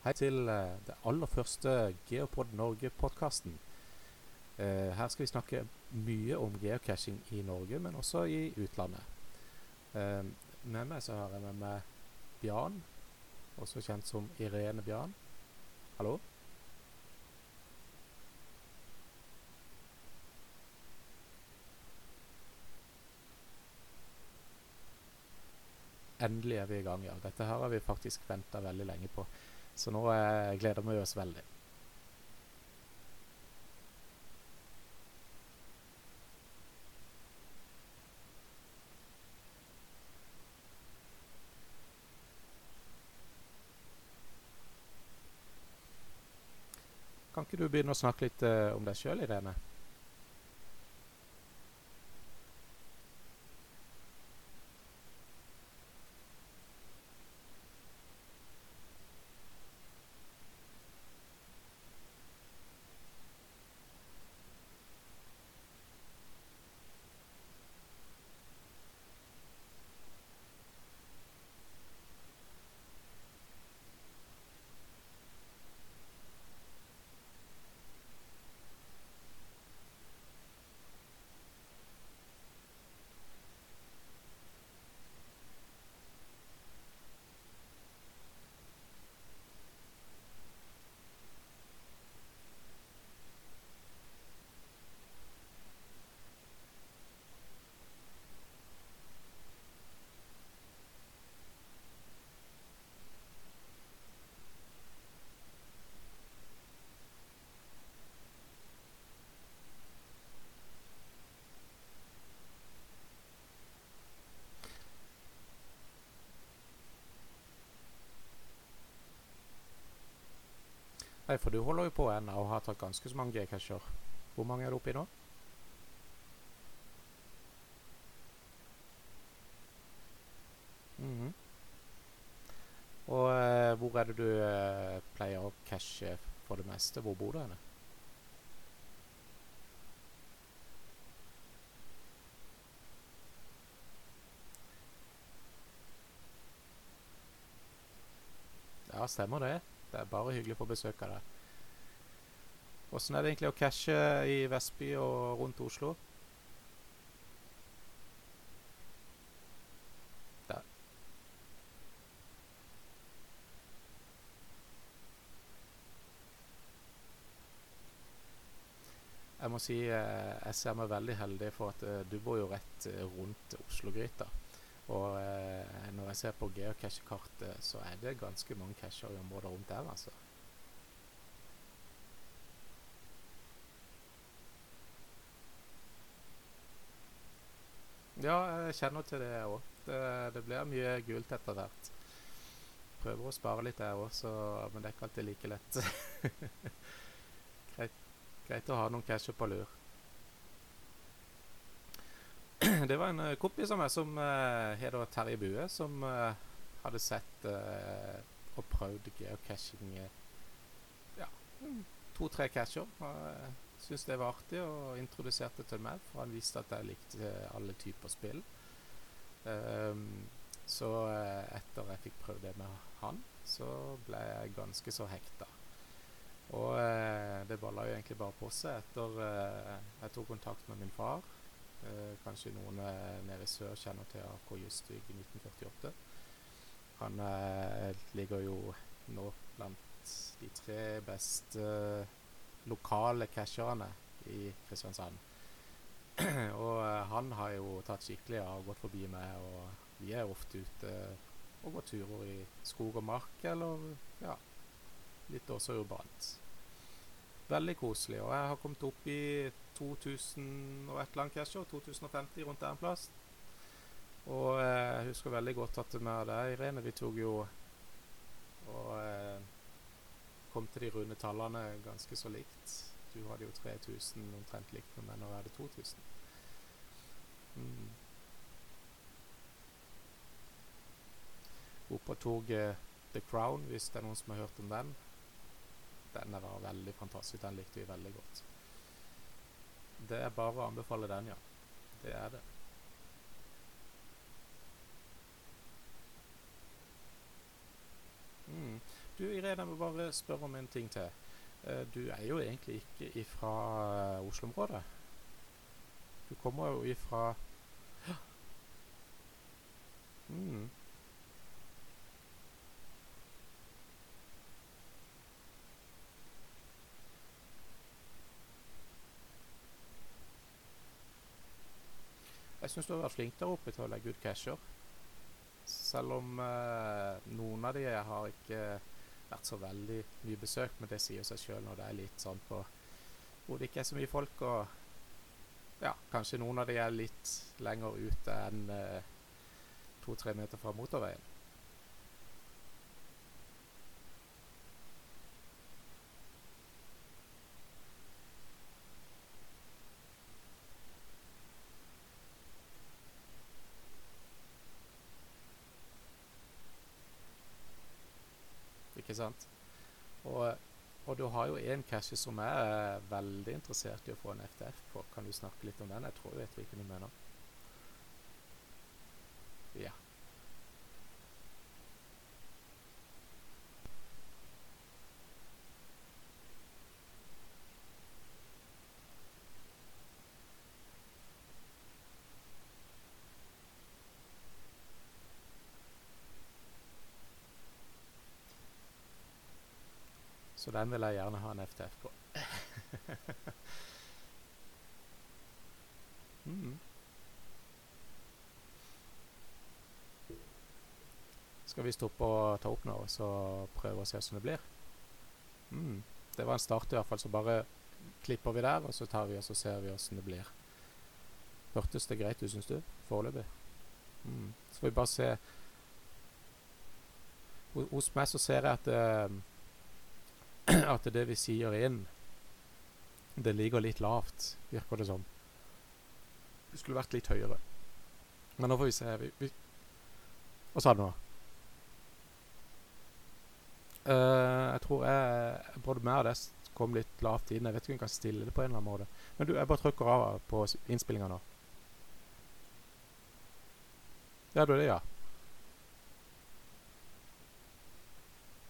Hei til eh, det aller første Geopod Norge-podkasten. Eh, her skal vi snakke mye om geocaching i Norge, men også i utlandet. Eh, med meg så har jeg med meg Bjarn, også kjent som Irene Bjarn. Hallo? Endelig er vi i gang, ja. Dette her har vi faktisk venta veldig lenge på. Så nå eh, gleder vi oss veldig. Kan ikke du begynne å snakke litt eh, om deg sjøl, Irene? Nei, for du holder jo på ennå og har tatt ganske så mange G-casher. Hvor mange er du oppe i nå? Mhm. Og eh, hvor er det du eh, pleier å cashe for det meste? Hvor bor du henne? Ja, stemmer det. Det er bare hyggelig å få besøk av deg. Åssen er det egentlig å cashe i Vestby og rundt Oslo? Jeg må si eh, jeg ser meg veldig heldig for at eh, du bor jo rett eh, rundt Oslo-gryta. Og eh, når jeg ser på geocache-kartet, så er det ganske mange cacher i området rundt der, altså. Ja, jeg kjenner til det òg. Det, det blir mye gult etter hvert. Prøver å spare litt jeg òg, men det er ikke alltid like lett. greit, greit å ha noen cacher på lur. det var en uh, kompis av meg som uh, heter Terje Bue, som uh, hadde sett uh, og prøvd geocaching ja, to-tre casher. Uh, syntes det var artig og introduserte til meg, for han visste at jeg likte alle typer spill. Um, så etter jeg fikk prøvd det med han, så ble jeg ganske så hekta. Og det balla jo egentlig bare på seg etter jeg tok kontakt med min far. Eh, kanskje noen eh, nede i sør kjenner til AK Justvik i 1948. Han eh, ligger jo nå blant de tre beste lokale casherne i Kristiansand. og han har jo tatt skikkelig av, og gått forbi meg, og vi er ofte ute og går turer i skog og mark, eller ja, litt også urbant. Veldig koselig. Og jeg har kommet opp i 2000 og et eller annet casher. 2050 rundt der en plass. Og eh, jeg husker veldig godt at med deg, Irene, vi tok jo og eh, kom til de runde tallene ganske så likt. Du hadde jo 3000 omtrent likt med meg, nå er det 2000. Mm. Oppe og tok eh, The Crown, hvis det er noen som har hørt om den. Den var veldig fantastisk. Den likte vi veldig godt. Det er bare å anbefale den, ja. Det er det. Mm. Du Irene, jeg må bare spørre om en ting til. Eh, du er jo egentlig ikke ifra eh, Oslo-området. Du kommer jo ifra mm. Jeg syns du har vært flink der oppe til å legge ut casher. Selv om eh, noen av de har ikke vært så veldig mye besøk, men det sier seg sjøl når det er litt sånn på hvor det ikke er så mye folk, og ja, kanskje noen av de er litt lenger ute enn eh, to-tre meter fra motorveien. Ikke sant? Og, og du har jo en cache som er veldig interessert i å få en FTF på. Kan du snakke litt om den? Jeg tror jeg vet hvilken du mener. Ja. Så den vil jeg gjerne ha en FTF på. mm. Skal vi stoppe og ta opp nå, så prøve å se hvordan det blir? Mm. Det var en start i hvert fall, så bare klipper vi der, og så tar vi og så ser vi hvordan det blir. Hørtes det greit ut, syns du? Foreløpig? Mm. Så får vi bare se Hos meg så ser jeg at uh, at det vi sier inn, det ligger litt lavt, virker det som. Det skulle vært litt høyere. Men nå får vi se. Vi, vi Hva sa du nå? Uh, jeg tror jeg både meg og det kom litt lavt inn. Jeg vet ikke om jeg kan stille det på en eller annen måte. Men du, jeg bare trykker av på innspillinga nå. Ja, du er det, ja.